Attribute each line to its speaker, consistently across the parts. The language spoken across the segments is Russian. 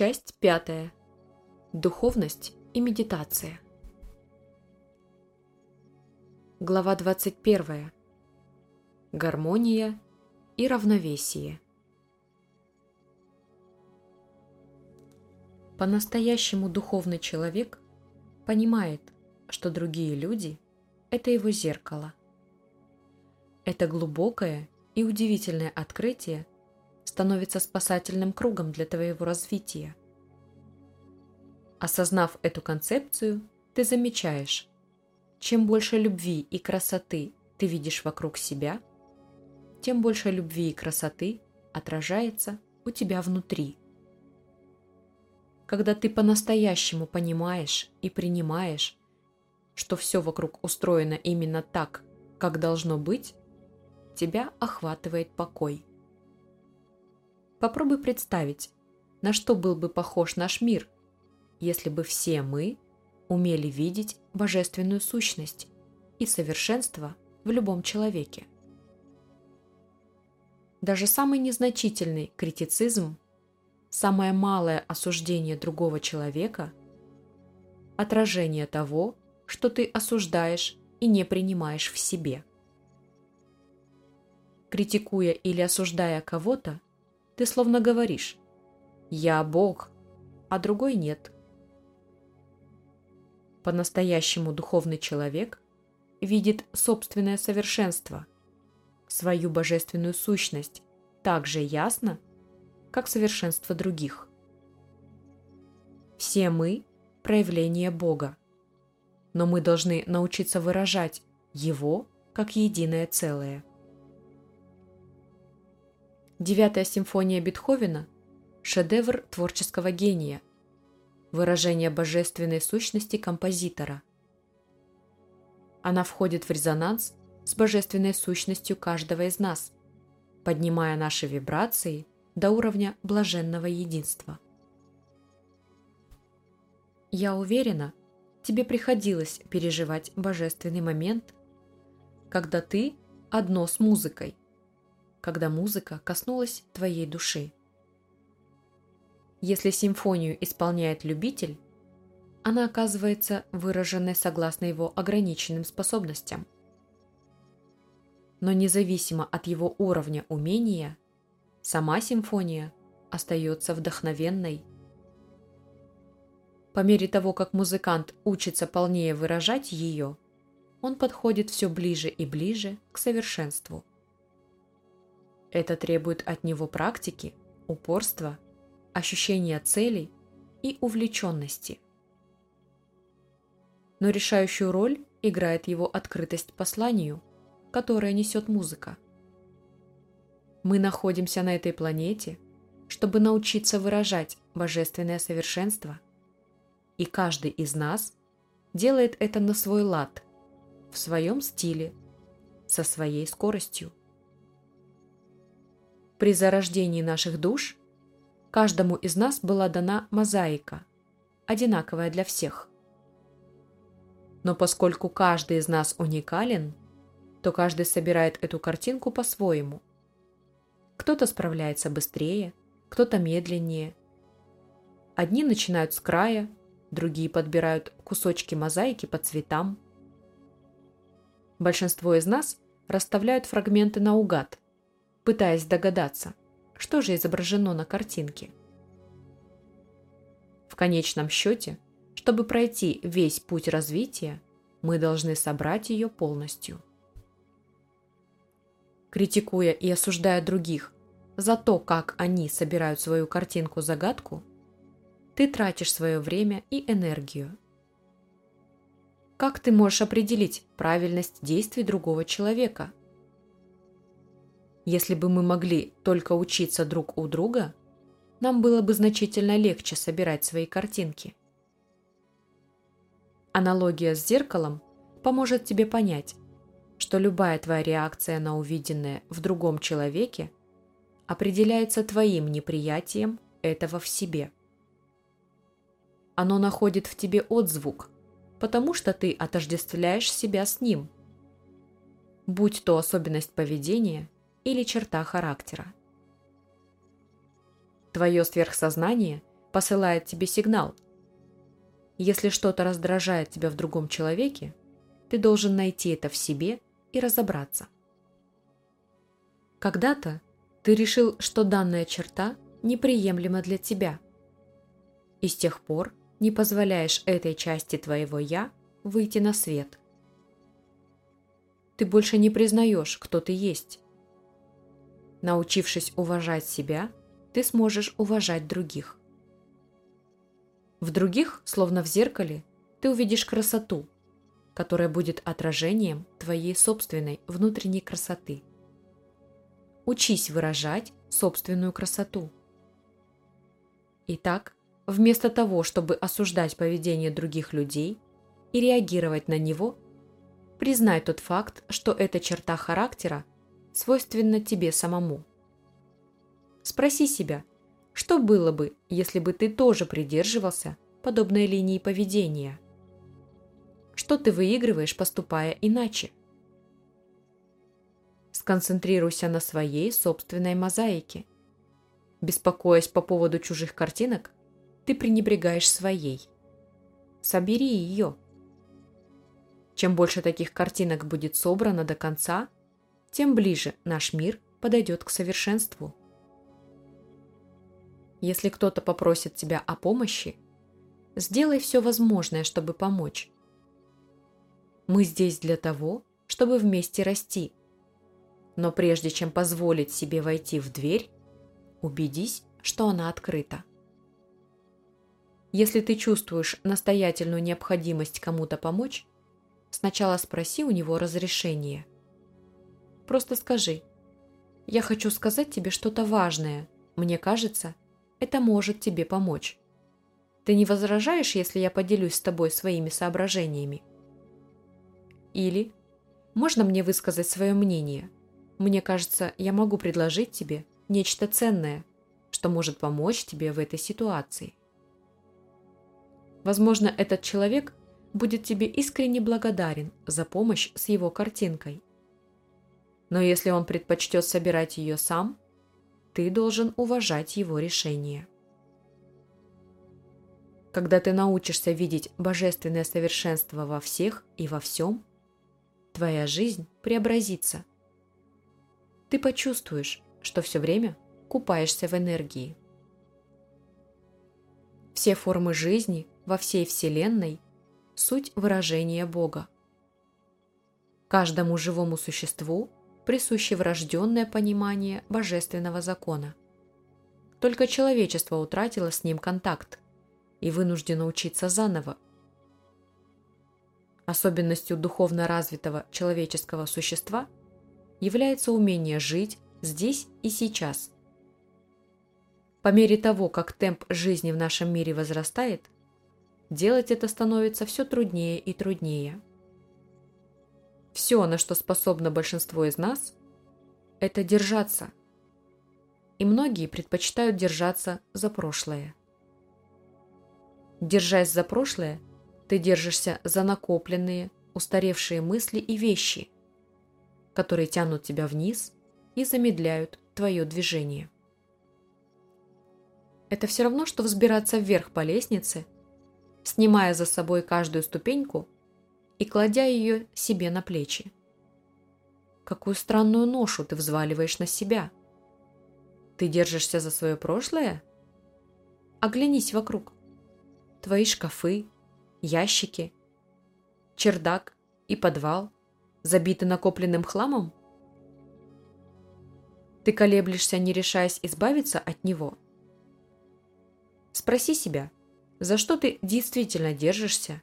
Speaker 1: Часть пятая. Духовность и медитация. Глава 21. Гармония и равновесие. По-настоящему духовный человек понимает, что другие люди – это его зеркало. Это глубокое и удивительное открытие становится спасательным кругом для твоего развития. Осознав эту концепцию, ты замечаешь, чем больше любви и красоты ты видишь вокруг себя, тем больше любви и красоты отражается у тебя внутри – когда ты по-настоящему понимаешь и принимаешь, что все вокруг устроено именно так, как должно быть, тебя охватывает покой. Попробуй представить, на что был бы похож наш мир, если бы все мы умели видеть божественную сущность и совершенство в любом человеке. Даже самый незначительный критицизм самое малое осуждение другого человека – отражение того, что ты осуждаешь и не принимаешь в себе. Критикуя или осуждая кого-то, ты словно говоришь «Я Бог», а другой нет. По-настоящему духовный человек видит собственное совершенство, свою божественную сущность так же ясно, как совершенство других. Все мы – проявление Бога, но мы должны научиться выражать Его как единое целое. Девятая симфония Бетховена – шедевр творческого гения, выражение божественной сущности композитора. Она входит в резонанс с божественной сущностью каждого из нас, поднимая наши вибрации – до уровня блаженного единства. Я уверена, тебе приходилось переживать божественный момент, когда ты одно с музыкой, когда музыка коснулась твоей души. Если симфонию исполняет любитель, она оказывается выраженной согласно его ограниченным способностям. Но независимо от его уровня умения – Сама симфония остается вдохновенной. По мере того, как музыкант учится полнее выражать ее, он подходит все ближе и ближе к совершенству. Это требует от него практики, упорства, ощущения целей и увлеченности. Но решающую роль играет его открытость посланию, которое несет музыка. Мы находимся на этой планете, чтобы научиться выражать божественное совершенство. И каждый из нас делает это на свой лад, в своем стиле, со своей скоростью. При зарождении наших душ каждому из нас была дана мозаика, одинаковая для всех. Но поскольку каждый из нас уникален, то каждый собирает эту картинку по-своему – кто-то справляется быстрее, кто-то медленнее. Одни начинают с края, другие подбирают кусочки мозаики по цветам. Большинство из нас расставляют фрагменты наугад, пытаясь догадаться, что же изображено на картинке. В конечном счете, чтобы пройти весь путь развития, мы должны собрать ее полностью критикуя и осуждая других за то, как они собирают свою картинку-загадку, ты тратишь свое время и энергию. Как ты можешь определить правильность действий другого человека? Если бы мы могли только учиться друг у друга, нам было бы значительно легче собирать свои картинки. Аналогия с зеркалом поможет тебе понять, что любая твоя реакция на увиденное в другом человеке определяется твоим неприятием этого в себе. Оно находит в тебе отзвук, потому что ты отождествляешь себя с ним, будь то особенность поведения или черта характера. Твое сверхсознание посылает тебе сигнал. Если что-то раздражает тебя в другом человеке, ты должен найти это в себе и разобраться. Когда-то ты решил, что данная черта неприемлема для тебя. И с тех пор не позволяешь этой части твоего «я» выйти на свет. Ты больше не признаешь, кто ты есть. Научившись уважать себя, ты сможешь уважать других. В других, словно в зеркале, ты увидишь красоту, которая будет отражением твоей собственной внутренней красоты. Учись выражать собственную красоту. Итак, вместо того, чтобы осуждать поведение других людей и реагировать на него, признай тот факт, что эта черта характера свойственна тебе самому. Спроси себя, что было бы, если бы ты тоже придерживался подобной линии поведения? Что ты выигрываешь, поступая иначе? Сконцентрируйся на своей собственной мозаике. Беспокоясь по поводу чужих картинок, ты пренебрегаешь своей. Собери ее. Чем больше таких картинок будет собрано до конца, тем ближе наш мир подойдет к совершенству. Если кто-то попросит тебя о помощи, сделай все возможное, чтобы помочь. Мы здесь для того, чтобы вместе расти. Но прежде чем позволить себе войти в дверь, убедись, что она открыта. Если ты чувствуешь настоятельную необходимость кому-то помочь, сначала спроси у него разрешения. Просто скажи «Я хочу сказать тебе что-то важное. Мне кажется, это может тебе помочь. Ты не возражаешь, если я поделюсь с тобой своими соображениями? Или можно мне высказать свое мнение? Мне кажется, я могу предложить тебе нечто ценное, что может помочь тебе в этой ситуации. Возможно, этот человек будет тебе искренне благодарен за помощь с его картинкой. Но если он предпочтет собирать ее сам, ты должен уважать его решение. Когда ты научишься видеть божественное совершенство во всех и во всем, твоя жизнь преобразится. Ты почувствуешь, что все время купаешься в энергии. Все формы жизни во всей Вселенной – суть выражения Бога. Каждому живому существу присуще врожденное понимание божественного закона. Только человечество утратило с ним контакт и вынуждено учиться заново. Особенностью духовно развитого человеческого существа является умение жить здесь и сейчас. По мере того, как темп жизни в нашем мире возрастает, делать это становится все труднее и труднее. Все, на что способно большинство из нас, это держаться. И многие предпочитают держаться за прошлое. Держась за прошлое, ты держишься за накопленные, устаревшие мысли и вещи, которые тянут тебя вниз и замедляют твое движение. Это все равно, что взбираться вверх по лестнице, снимая за собой каждую ступеньку и кладя ее себе на плечи. Какую странную ношу ты взваливаешь на себя? Ты держишься за свое прошлое? Оглянись вокруг. Твои шкафы, ящики, чердак и подвал забиты накопленным хламом? Ты колеблешься, не решаясь избавиться от него? Спроси себя, за что ты действительно держишься,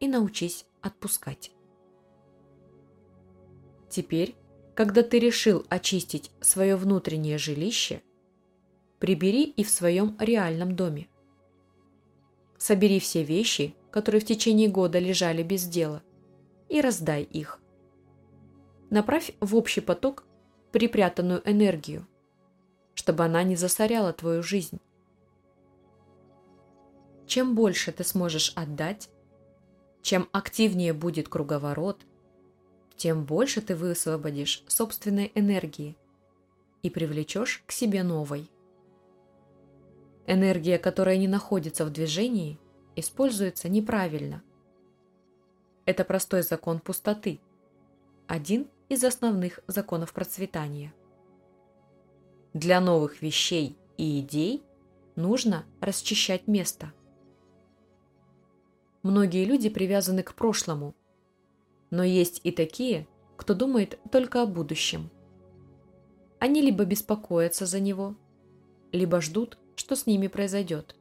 Speaker 1: и научись отпускать. Теперь, когда ты решил очистить свое внутреннее жилище, прибери и в своем реальном доме. Собери все вещи, которые в течение года лежали без дела, и раздай их. Направь в общий поток припрятанную энергию, чтобы она не засоряла твою жизнь. Чем больше ты сможешь отдать, чем активнее будет круговорот, тем больше ты высвободишь собственной энергии и привлечешь к себе новой. Энергия, которая не находится в движении, используется неправильно. Это простой закон пустоты, один из основных законов процветания. Для новых вещей и идей нужно расчищать место. Многие люди привязаны к прошлому, но есть и такие, кто думает только о будущем. Они либо беспокоятся за него, либо ждут, что с ними произойдет.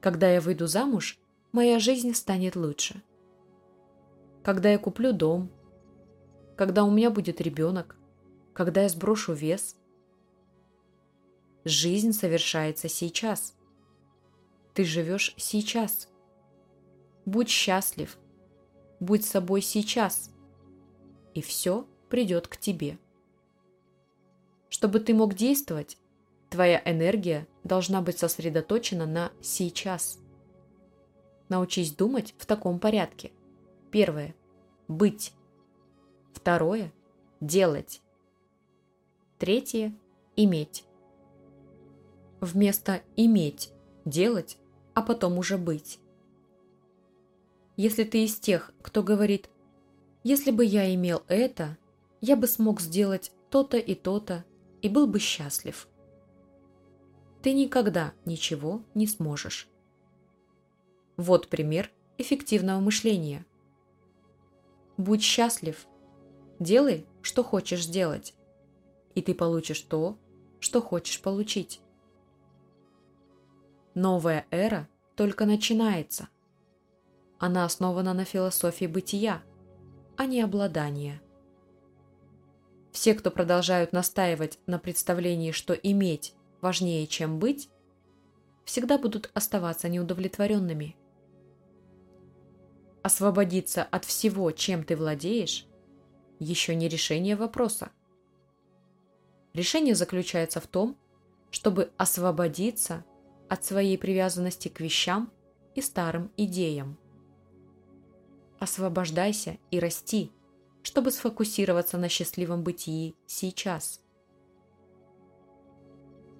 Speaker 1: Когда я выйду замуж, моя жизнь станет лучше. Когда я куплю дом, когда у меня будет ребенок, когда я сброшу вес. Жизнь совершается сейчас. Ты живешь сейчас. Будь счастлив. Будь собой сейчас. И все придет к тебе. Чтобы ты мог действовать, твоя энергия должна быть сосредоточена на сейчас. Научись думать в таком порядке. Первое. Быть. Второе – делать. Третье – иметь. Вместо «иметь» – делать, а потом уже быть. Если ты из тех, кто говорит «если бы я имел это, я бы смог сделать то-то и то-то и был бы счастлив», ты никогда ничего не сможешь. Вот пример эффективного мышления. Будь счастлив – Делай, что хочешь сделать, и ты получишь то, что хочешь получить. Новая эра только начинается. Она основана на философии бытия, а не обладания. Все, кто продолжают настаивать на представлении, что иметь важнее, чем быть, всегда будут оставаться неудовлетворенными. Освободиться от всего, чем ты владеешь, еще не решение вопроса. Решение заключается в том, чтобы освободиться от своей привязанности к вещам и старым идеям. Освобождайся и расти, чтобы сфокусироваться на счастливом бытии сейчас.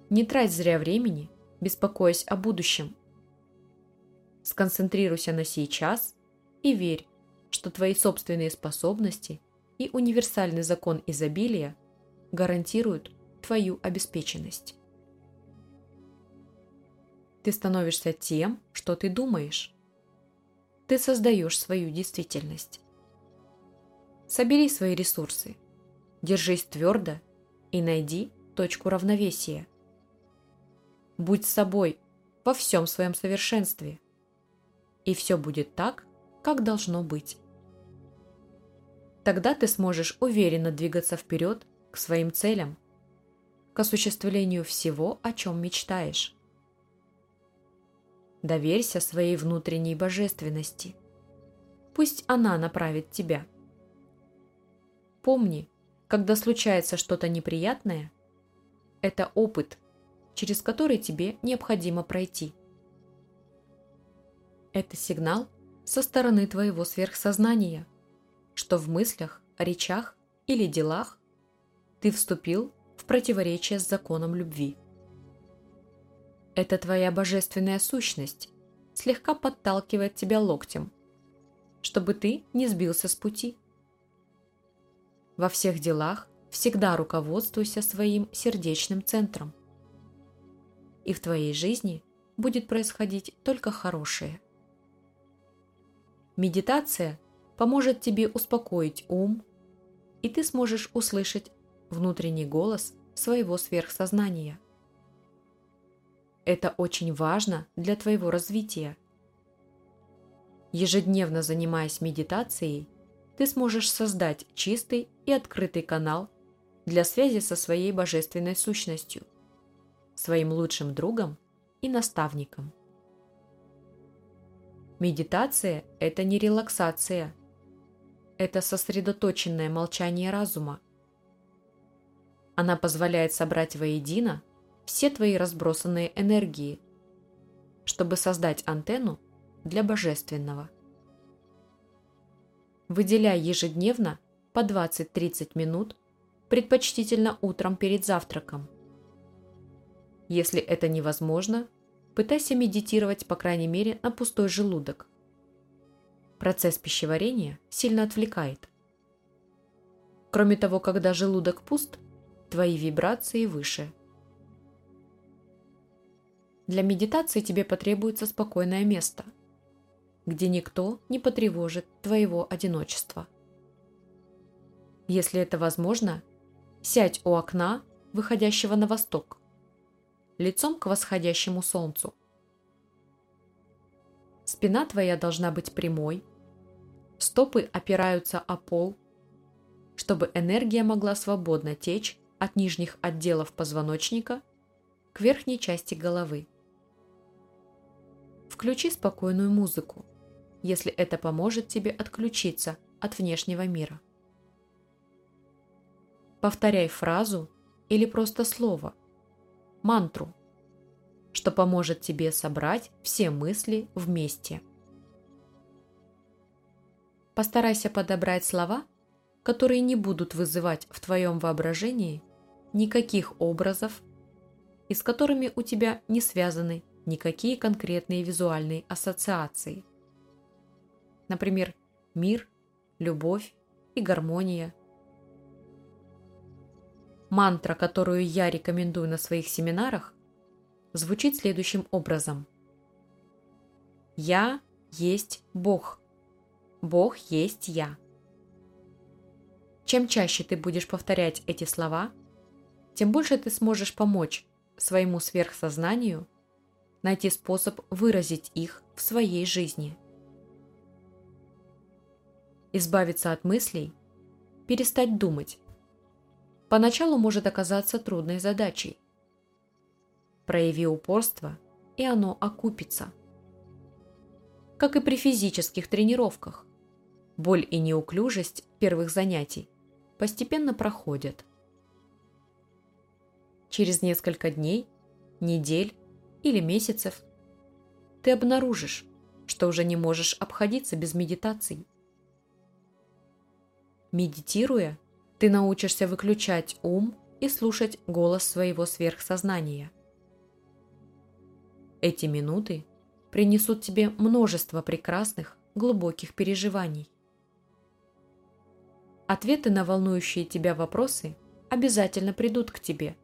Speaker 1: Не трать зря времени, беспокоясь о будущем. Сконцентрируйся на сейчас и верь, что твои собственные способности и универсальный закон изобилия гарантируют твою обеспеченность. Ты становишься тем, что ты думаешь. Ты создаешь свою действительность. Собери свои ресурсы, держись твердо и найди точку равновесия. Будь собой во всем своем совершенстве, и все будет так, как должно быть. Тогда ты сможешь уверенно двигаться вперед к своим целям, к осуществлению всего, о чем мечтаешь. Доверься своей внутренней божественности. Пусть она направит тебя. Помни, когда случается что-то неприятное, это опыт, через который тебе необходимо пройти. Это сигнал со стороны твоего сверхсознания – что в мыслях, речах или делах ты вступил в противоречие с законом любви. Это твоя божественная сущность слегка подталкивает тебя локтем, чтобы ты не сбился с пути. Во всех делах всегда руководствуйся своим сердечным центром. И в твоей жизни будет происходить только хорошее. Медитация поможет тебе успокоить ум, и ты сможешь услышать внутренний голос своего сверхсознания. Это очень важно для твоего развития. Ежедневно занимаясь медитацией, ты сможешь создать чистый и открытый канал для связи со своей божественной сущностью, своим лучшим другом и наставником. Медитация – это не релаксация – это сосредоточенное молчание разума. Она позволяет собрать воедино все твои разбросанные энергии, чтобы создать антенну для божественного. Выделяй ежедневно по 20-30 минут, предпочтительно утром перед завтраком. Если это невозможно, пытайся медитировать, по крайней мере, на пустой желудок. Процесс пищеварения сильно отвлекает. Кроме того, когда желудок пуст, твои вибрации выше. Для медитации тебе потребуется спокойное место, где никто не потревожит твоего одиночества. Если это возможно, сядь у окна, выходящего на восток, лицом к восходящему солнцу. Спина твоя должна быть прямой, стопы опираются о пол, чтобы энергия могла свободно течь от нижних отделов позвоночника к верхней части головы. Включи спокойную музыку, если это поможет тебе отключиться от внешнего мира. Повторяй фразу или просто слово, мантру, что поможет тебе собрать все мысли вместе. Постарайся подобрать слова, которые не будут вызывать в твоем воображении никаких образов и с которыми у тебя не связаны никакие конкретные визуальные ассоциации. Например, мир, любовь и гармония. Мантра, которую я рекомендую на своих семинарах, звучит следующим образом. Я есть Бог. Бог есть я. Чем чаще ты будешь повторять эти слова, тем больше ты сможешь помочь своему сверхсознанию найти способ выразить их в своей жизни. Избавиться от мыслей, перестать думать. Поначалу может оказаться трудной задачей. Прояви упорство, и оно окупится. Как и при физических тренировках. Боль и неуклюжесть первых занятий постепенно проходят. Через несколько дней, недель или месяцев ты обнаружишь, что уже не можешь обходиться без медитаций. Медитируя, ты научишься выключать ум и слушать голос своего сверхсознания. Эти минуты принесут тебе множество прекрасных, глубоких переживаний. Ответы на волнующие тебя вопросы обязательно придут к тебе,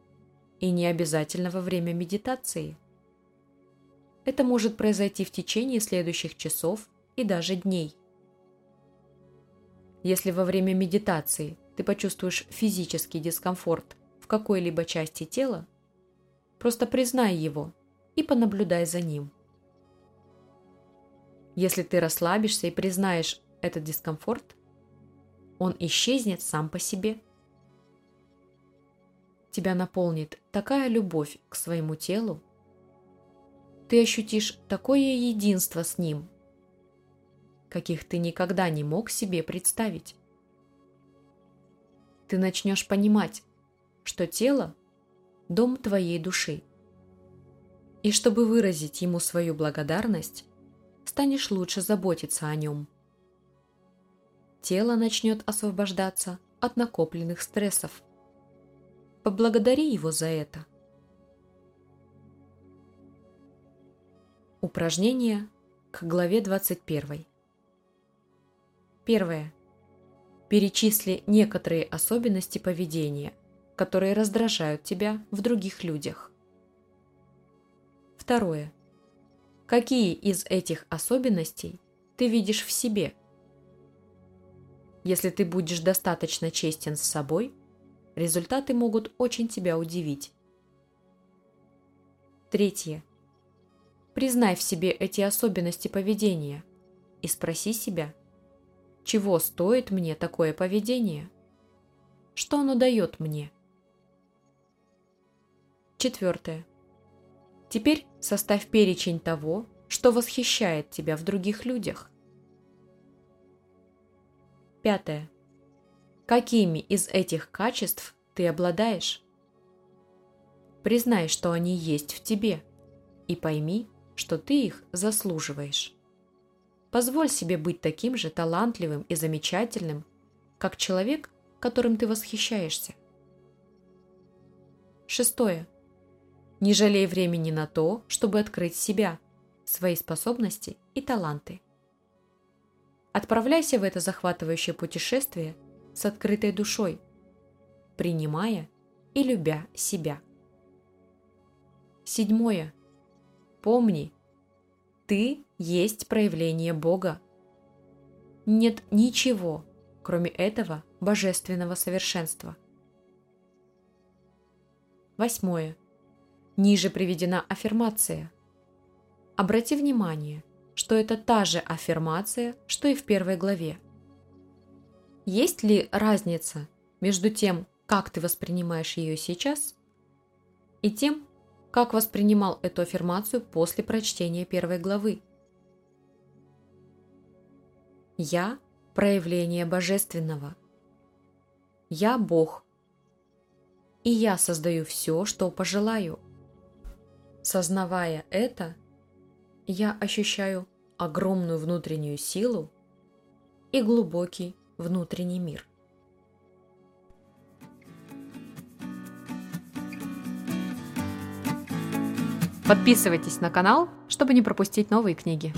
Speaker 1: и не обязательно во время медитации. Это может произойти в течение следующих часов и даже дней. Если во время медитации ты почувствуешь физический дискомфорт в какой-либо части тела, просто признай его и понаблюдай за ним. Если ты расслабишься и признаешь этот дискомфорт, он исчезнет сам по себе. Тебя наполнит такая любовь к своему телу, ты ощутишь такое единство с ним, каких ты никогда не мог себе представить. Ты начнешь понимать, что тело – дом твоей души. И чтобы выразить ему свою благодарность, станешь лучше заботиться о нем тело начнет освобождаться от накопленных стрессов. Поблагодари его за это. Упражнение к главе 21. Первое. Перечисли некоторые особенности поведения, которые раздражают тебя в других людях. Второе. Какие из этих особенностей ты видишь в себе – если ты будешь достаточно честен с собой, результаты могут очень тебя удивить. Третье. Признай в себе эти особенности поведения и спроси себя, чего стоит мне такое поведение? Что оно дает мне? Четвертое. Теперь составь перечень того, что восхищает тебя в других людях. Пятое. Какими из этих качеств ты обладаешь? Признай, что они есть в тебе, и пойми, что ты их заслуживаешь. Позволь себе быть таким же талантливым и замечательным, как человек, которым ты восхищаешься. Шестое. Не жалей времени на то, чтобы открыть себя, свои способности и таланты. Отправляйся в это захватывающее путешествие с открытой душой, принимая и любя себя. Седьмое. Помни, ты есть проявление Бога. Нет ничего, кроме этого божественного совершенства. Восьмое. Ниже приведена аффирмация. Обрати внимание, что это та же аффирмация, что и в первой главе. Есть ли разница между тем, как ты воспринимаешь ее сейчас, и тем, как воспринимал эту аффирмацию после прочтения первой главы? Я – проявление Божественного. Я – Бог. И я создаю все, что пожелаю. Сознавая это, я ощущаю огромную внутреннюю силу и глубокий внутренний мир. Подписывайтесь на канал, чтобы не пропустить новые книги.